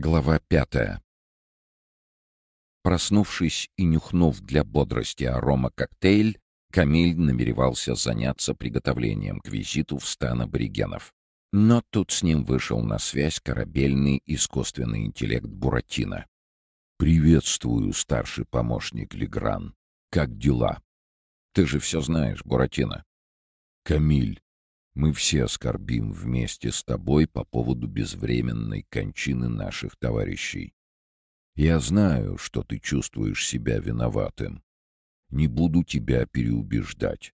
Глава пятая. Проснувшись и нюхнув для бодрости арома коктейль, Камиль намеревался заняться приготовлением к визиту в стан аборигенов. Но тут с ним вышел на связь корабельный искусственный интеллект Буратино. «Приветствую, старший помощник Легран. Как дела?» «Ты же все знаешь, Буратино». «Камиль, мы все скорбим вместе с тобой по поводу безвременной кончины наших товарищей. Я знаю, что ты чувствуешь себя виноватым. Не буду тебя переубеждать.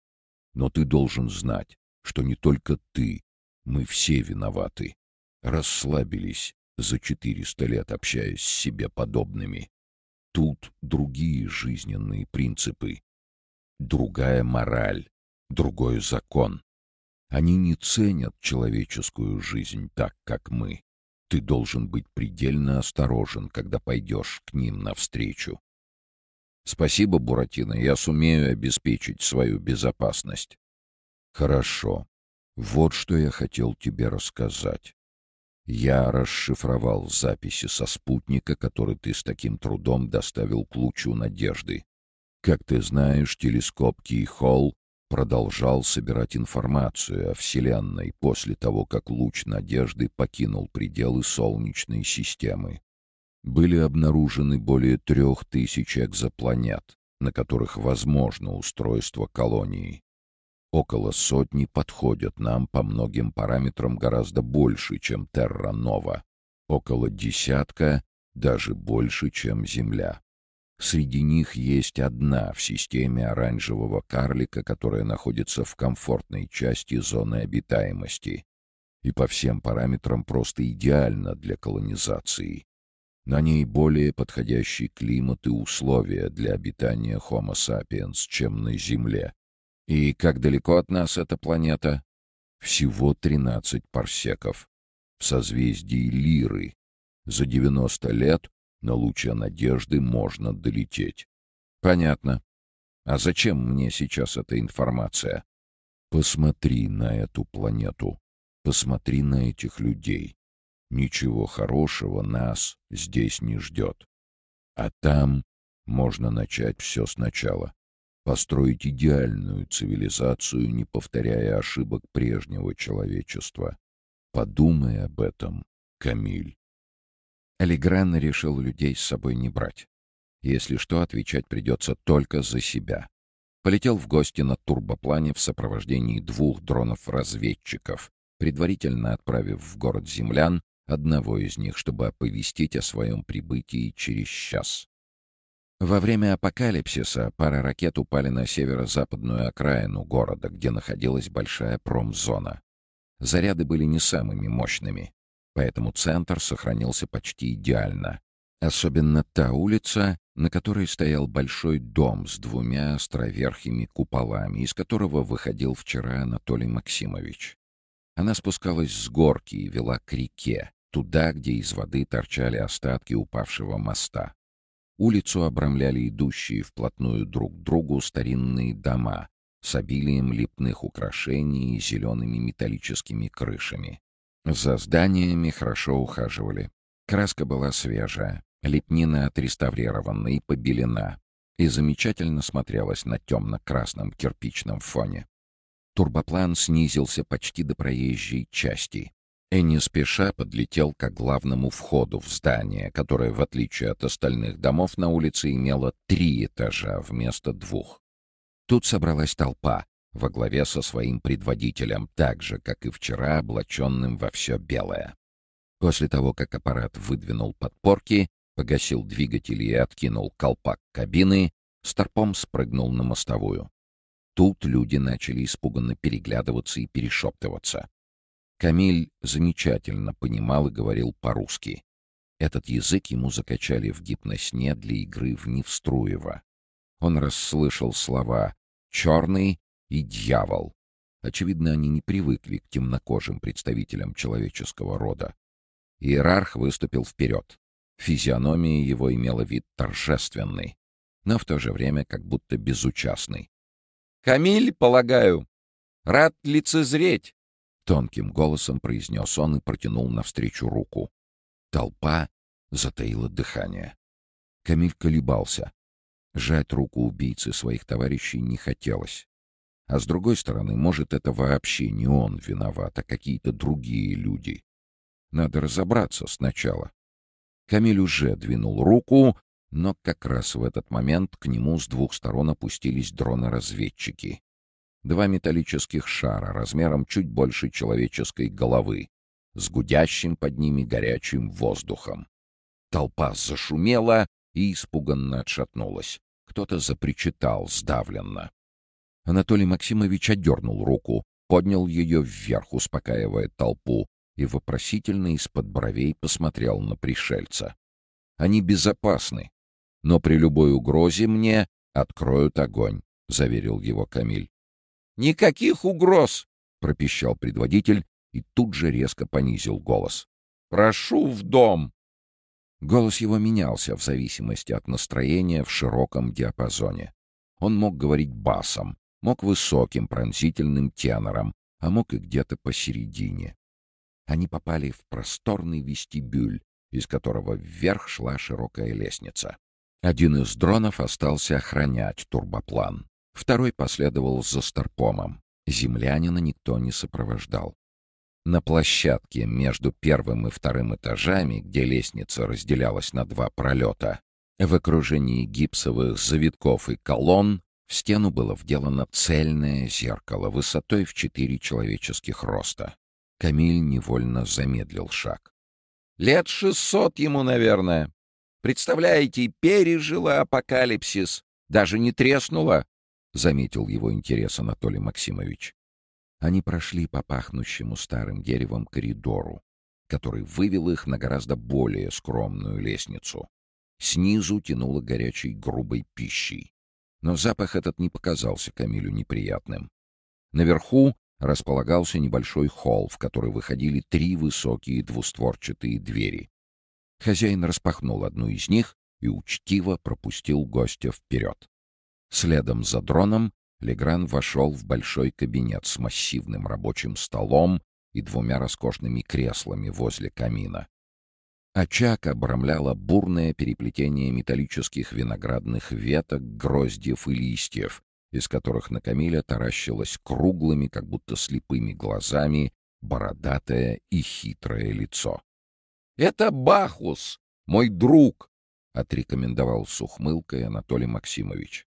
Но ты должен знать, что не только ты, мы все виноваты. Расслабились за четыреста лет, общаясь с себе подобными. Тут другие жизненные принципы, другая мораль, другой закон. Они не ценят человеческую жизнь так, как мы. Ты должен быть предельно осторожен, когда пойдешь к ним навстречу. Спасибо, Буратино, я сумею обеспечить свою безопасность. Хорошо. Вот что я хотел тебе рассказать. Я расшифровал записи со спутника, который ты с таким трудом доставил к лучу надежды. Как ты знаешь, телескоп Кейхолл продолжал собирать информацию о Вселенной после того, как луч надежды покинул пределы Солнечной системы. Были обнаружены более трех тысяч экзопланет, на которых возможно устройство колонии. Около сотни подходят нам по многим параметрам гораздо больше, чем Терра-Нова. Около десятка даже больше, чем Земля. Среди них есть одна в системе оранжевого карлика, которая находится в комфортной части зоны обитаемости и по всем параметрам просто идеальна для колонизации. На ней более подходящий климат и условия для обитания Homo sapiens, чем на Земле. И как далеко от нас эта планета? Всего 13 парсеков. В созвездии Лиры. За 90 лет на луче надежды можно долететь. Понятно. А зачем мне сейчас эта информация? Посмотри на эту планету. Посмотри на этих людей. Ничего хорошего нас здесь не ждет. А там можно начать все сначала. Построить идеальную цивилизацию, не повторяя ошибок прежнего человечества. Подумай об этом, Камиль. Алигран решил людей с собой не брать. Если что, отвечать придется только за себя. Полетел в гости на турбоплане в сопровождении двух дронов-разведчиков, предварительно отправив в город землян одного из них, чтобы оповестить о своем прибытии через час. Во время апокалипсиса пара ракет упали на северо-западную окраину города, где находилась большая промзона. Заряды были не самыми мощными поэтому центр сохранился почти идеально. Особенно та улица, на которой стоял большой дом с двумя островерхими куполами, из которого выходил вчера Анатолий Максимович. Она спускалась с горки и вела к реке, туда, где из воды торчали остатки упавшего моста. Улицу обрамляли идущие вплотную друг к другу старинные дома с обилием лепных украшений и зелеными металлическими крышами. За зданиями хорошо ухаживали. Краска была свежая, лепнина отреставрирована и побелена, и замечательно смотрелась на темно-красном кирпичном фоне. Турбоплан снизился почти до проезжей части и не спеша подлетел к главному входу в здание, которое, в отличие от остальных домов на улице, имело три этажа вместо двух. Тут собралась толпа, во главе со своим предводителем, так же, как и вчера, облаченным во все белое. После того, как аппарат выдвинул подпорки, погасил двигатели и откинул колпак кабины, Старпом спрыгнул на мостовую. Тут люди начали испуганно переглядываться и перешептываться. Камиль замечательно понимал и говорил по-русски. Этот язык ему закачали в гипносне для игры в Невструева. Он расслышал слова «черный» и дьявол. Очевидно, они не привыкли к темнокожим представителям человеческого рода. Иерарх выступил вперед. Физиономия его имела вид торжественный, но в то же время как будто безучастный. «Камиль, полагаю, рад лицезреть!» Тонким голосом произнес он и протянул навстречу руку. Толпа затаило дыхание. Камиль колебался. Жать руку убийцы своих товарищей не хотелось. А с другой стороны, может, это вообще не он виноват, а какие-то другие люди. Надо разобраться сначала. Камиль уже двинул руку, но как раз в этот момент к нему с двух сторон опустились дроны-разведчики. Два металлических шара размером чуть больше человеческой головы, с гудящим под ними горячим воздухом. Толпа зашумела и испуганно отшатнулась. Кто-то запричитал сдавленно. Анатолий Максимович отдернул руку, поднял ее вверх, успокаивая толпу, и вопросительно из-под бровей посмотрел на пришельца. «Они безопасны, но при любой угрозе мне откроют огонь», — заверил его Камиль. «Никаких угроз!» — пропищал предводитель и тут же резко понизил голос. «Прошу в дом!» Голос его менялся в зависимости от настроения в широком диапазоне. Он мог говорить басом, мог высоким пронзительным тенором, а мог и где-то посередине. Они попали в просторный вестибюль, из которого вверх шла широкая лестница. Один из дронов остался охранять турбоплан. Второй последовал за Старпомом. Землянина никто не сопровождал. На площадке между первым и вторым этажами, где лестница разделялась на два пролета, в окружении гипсовых завитков и колонн, в стену было вделано цельное зеркало высотой в четыре человеческих роста. Камиль невольно замедлил шаг. «Лет шестьсот ему, наверное. Представляете, пережила апокалипсис. Даже не треснула», — заметил его интерес Анатолий Максимович. Они прошли по пахнущему старым деревом коридору, который вывел их на гораздо более скромную лестницу. Снизу тянуло горячей грубой пищей. Но запах этот не показался Камилю неприятным. Наверху располагался небольшой холл, в который выходили три высокие двустворчатые двери. Хозяин распахнул одну из них и учтиво пропустил гостя вперед. Следом за дроном Легран вошел в большой кабинет с массивным рабочим столом и двумя роскошными креслами возле камина. Очаг обрамляло бурное переплетение металлических виноградных веток, гроздьев и листьев, из которых на Камиля таращилось круглыми, как будто слепыми глазами, бородатое и хитрое лицо. «Это Бахус, мой друг!» — отрекомендовал с ухмылкой Анатолий Максимович.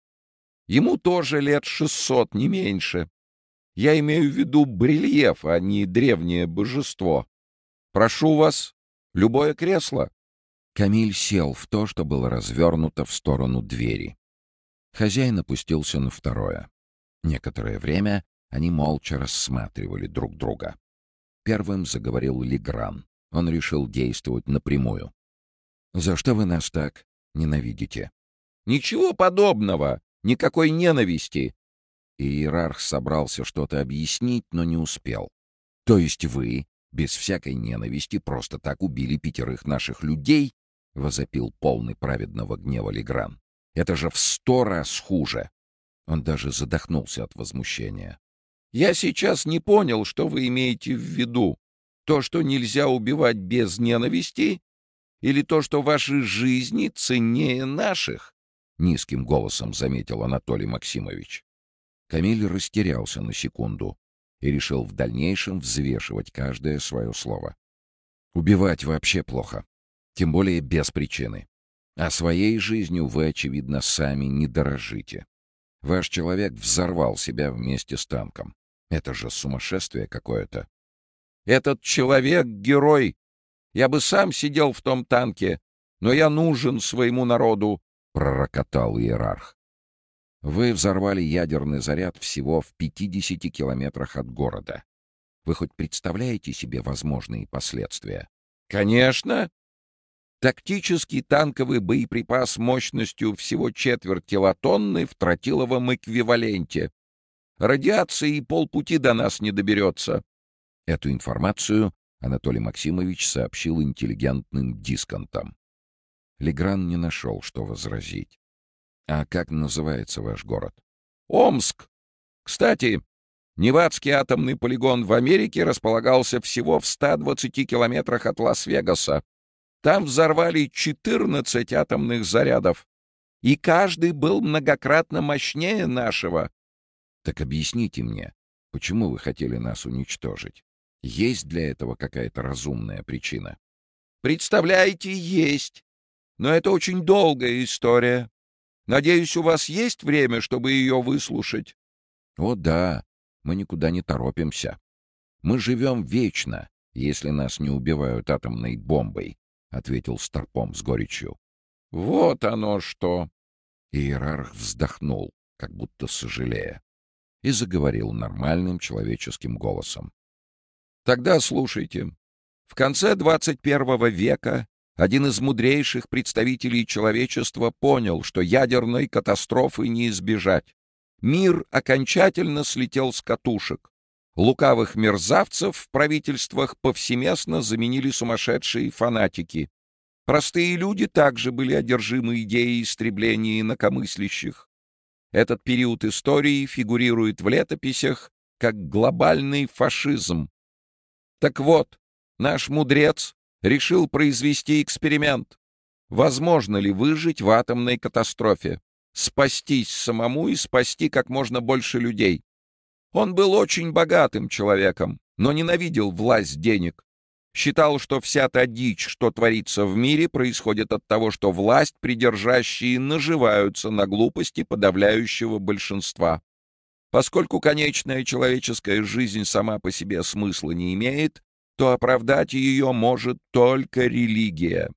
Ему тоже лет шестьсот, не меньше. Я имею в виду брельеф, а не древнее божество. Прошу вас, любое кресло». Камиль сел в то, что было развернуто в сторону двери. Хозяин опустился на второе. Некоторое время они молча рассматривали друг друга. Первым заговорил Легран. Он решил действовать напрямую. «За что вы нас так ненавидите?» «Ничего подобного!» Никакой ненависти!» Иерарх собрался что-то объяснить, но не успел. «То есть вы, без всякой ненависти, просто так убили пятерых наших людей?» — возопил полный праведного гнева Легран. «Это же в сто раз хуже!» Он даже задохнулся от возмущения. «Я сейчас не понял, что вы имеете в виду. То, что нельзя убивать без ненависти? Или то, что ваши жизни ценнее наших?» — низким голосом заметил Анатолий Максимович. Камиль растерялся на секунду и решил в дальнейшем взвешивать каждое свое слово. Убивать вообще плохо, тем более без причины. А своей жизнью вы, очевидно, сами не дорожите. Ваш человек взорвал себя вместе с танком. Это же сумасшествие какое-то. Этот человек — герой. Я бы сам сидел в том танке, но я нужен своему народу, пророкотал иерарх. Вы взорвали ядерный заряд всего в 50 километрах от города. Вы хоть представляете себе возможные последствия? Конечно! Тактический танковый боеприпас мощностью всего четверть килотонны в тротиловом эквиваленте. Радиации полпути до нас не доберется. Эту информацию Анатолий Максимович сообщил интеллигентным дисконтам. Легран не нашел, что возразить. «А как называется ваш город?» «Омск! Кстати, Невадский атомный полигон в Америке располагался всего в 120 километрах от Лас-Вегаса. Там взорвали 14 атомных зарядов, и каждый был многократно мощнее нашего. Так объясните мне, почему вы хотели нас уничтожить? Есть для этого какая-то разумная причина? Представляете, есть. Но это очень долгая история. Надеюсь, у вас есть время, чтобы ее выслушать? О да, мы никуда не торопимся. Мы живем вечно, если нас не убивают атомной бомбой, — ответил Старпом с горечью. — Вот оно что! Иерарх вздохнул, как будто сожалея, и заговорил нормальным человеческим голосом. Тогда слушайте. В конце 21 века один из мудрейших представителей человечества понял, что ядерной катастрофы не избежать. Мир окончательно слетел с катушек. Лукавых мерзавцев в правительствах повсеместно заменили сумасшедшие фанатики. Простые люди также были одержимы идеей истребления инакомыслящих. Этот период истории фигурирует в летописях как глобальный фашизм, так вот, наш мудрец решил произвести эксперимент. Возможно ли выжить в атомной катастрофе? Спастись самому и спасти как можно больше людей. Он был очень богатым человеком, но ненавидел власть денег. Считал, что вся та дичь, что творится в мире, происходит от того, что власть придержащие наживаются на глупости подавляющего большинства. Поскольку конечная человеческая жизнь сама по себе смысла не имеет, то оправдать ее может только религия.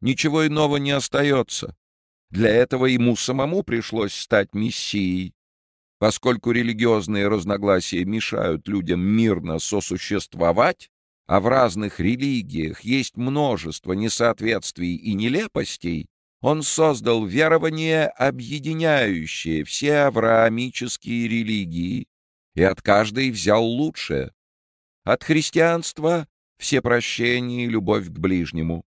Ничего иного не остается. Для этого ему самому пришлось стать мессией. Поскольку религиозные разногласия мешают людям мирно сосуществовать, а в разных религиях есть множество несоответствий и нелепостей, он создал верование, объединяющее все авраамические религии, и от каждой взял лучшее. От христианства — все прощения и любовь к ближнему.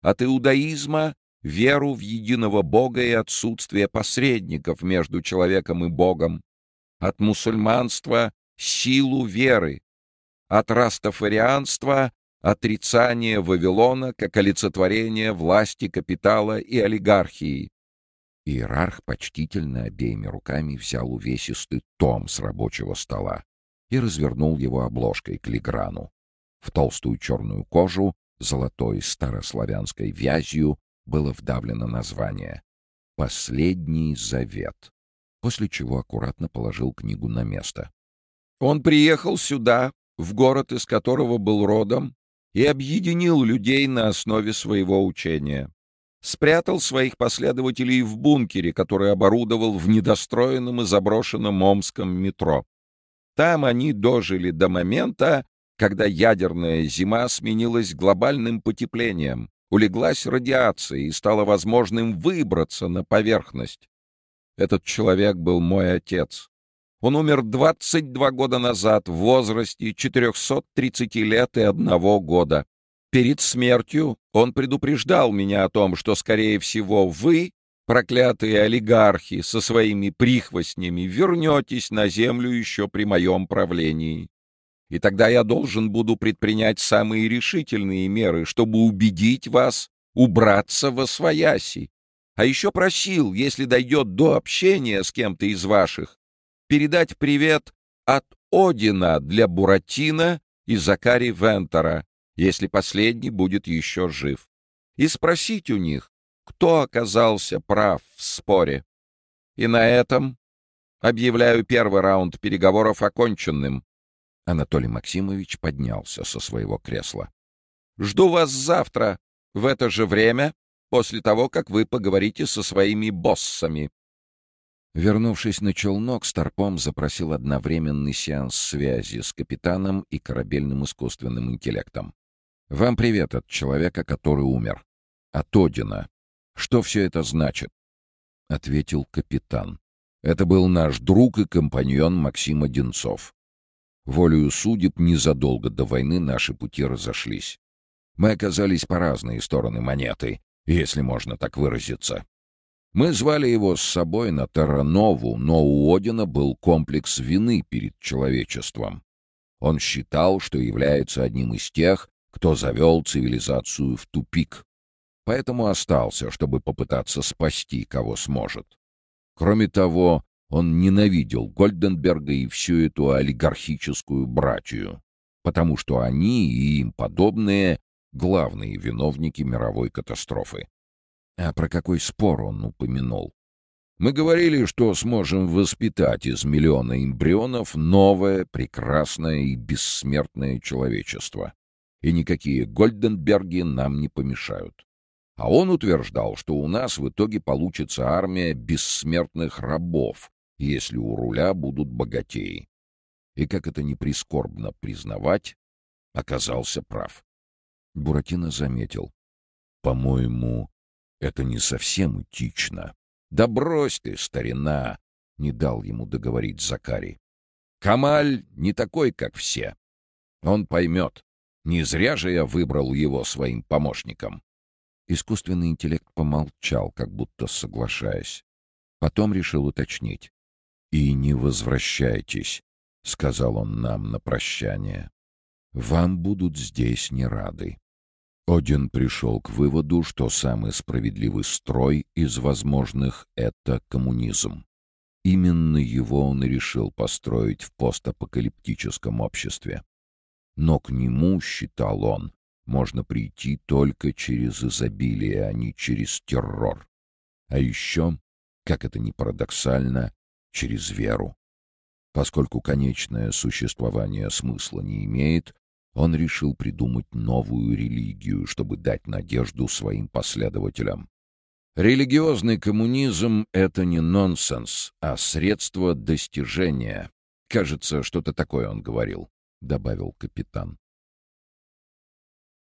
От иудаизма — веру в единого Бога и отсутствие посредников между человеком и Богом. От мусульманства — силу веры. От растафарианства отрицание Вавилона как олицетворение власти капитала и олигархии. Иерарх почтительно обеими руками взял увесистый том с рабочего стола и развернул его обложкой к лиграну. В толстую черную кожу, золотой старославянской вязью, было вдавлено название «Последний завет», после чего аккуратно положил книгу на место. «Он приехал сюда, в город, из которого был родом, и объединил людей на основе своего учения. Спрятал своих последователей в бункере, который оборудовал в недостроенном и заброшенном Омском метро. Там они дожили до момента, когда ядерная зима сменилась глобальным потеплением, улеглась радиация и стало возможным выбраться на поверхность. Этот человек был мой отец. Он умер 22 года назад в возрасте 430 лет и одного года. Перед смертью он предупреждал меня о том, что, скорее всего, вы, проклятые олигархи со своими прихвостнями, вернетесь на землю еще при моем правлении. И тогда я должен буду предпринять самые решительные меры, чтобы убедить вас убраться во свояси. А еще просил, если дойдет до общения с кем-то из ваших, передать привет от Одина для Буратино и Закари Вентера, если последний будет еще жив, и спросить у них, кто оказался прав в споре. И на этом объявляю первый раунд переговоров оконченным. Анатолий Максимович поднялся со своего кресла. «Жду вас завтра, в это же время, после того, как вы поговорите со своими боссами». Вернувшись на челнок, Старпом запросил одновременный сеанс связи с капитаном и корабельным искусственным интеллектом. «Вам привет от человека, который умер. От Одина. Что все это значит?» — ответил капитан. «Это был наш друг и компаньон Максим Одинцов. Волею судеб незадолго до войны наши пути разошлись. Мы оказались по разные стороны монеты, если можно так выразиться. Мы звали его с собой на Терранову, но у Одина был комплекс вины перед человечеством. Он считал, что является одним из тех, кто завел цивилизацию в тупик. Поэтому остался, чтобы попытаться спасти, кого сможет. Кроме того, он ненавидел Гольденберга и всю эту олигархическую братью, потому что они и им подобные — главные виновники мировой катастрофы. А про какой спор он упомянул? Мы говорили, что сможем воспитать из миллиона эмбрионов новое, прекрасное и бессмертное человечество. И никакие Гольденберги нам не помешают. А он утверждал, что у нас в итоге получится армия бессмертных рабов, если у руля будут богатеи. И, как это не прискорбно признавать, оказался прав. Буратино заметил. «По-моему, это не совсем этично». «Да брось ты, старина!» — не дал ему договорить Закари. «Камаль не такой, как все. Он поймет. Не зря же я выбрал его своим помощником». Искусственный интеллект помолчал, как будто соглашаясь. Потом решил уточнить. «И не возвращайтесь», — сказал он нам на прощание. «Вам будут здесь не рады». Один пришел к выводу, что самый справедливый строй из возможных — это коммунизм. Именно его он и решил построить в постапокалиптическом обществе. Но к нему, считал он, можно прийти только через изобилие, а не через террор. А еще, как это ни парадоксально, через веру. Поскольку конечное существование смысла не имеет, он решил придумать новую религию, чтобы дать надежду своим последователям. Религиозный коммунизм — это не нонсенс, а средство достижения. Кажется, что-то такое он говорил, — добавил капитан.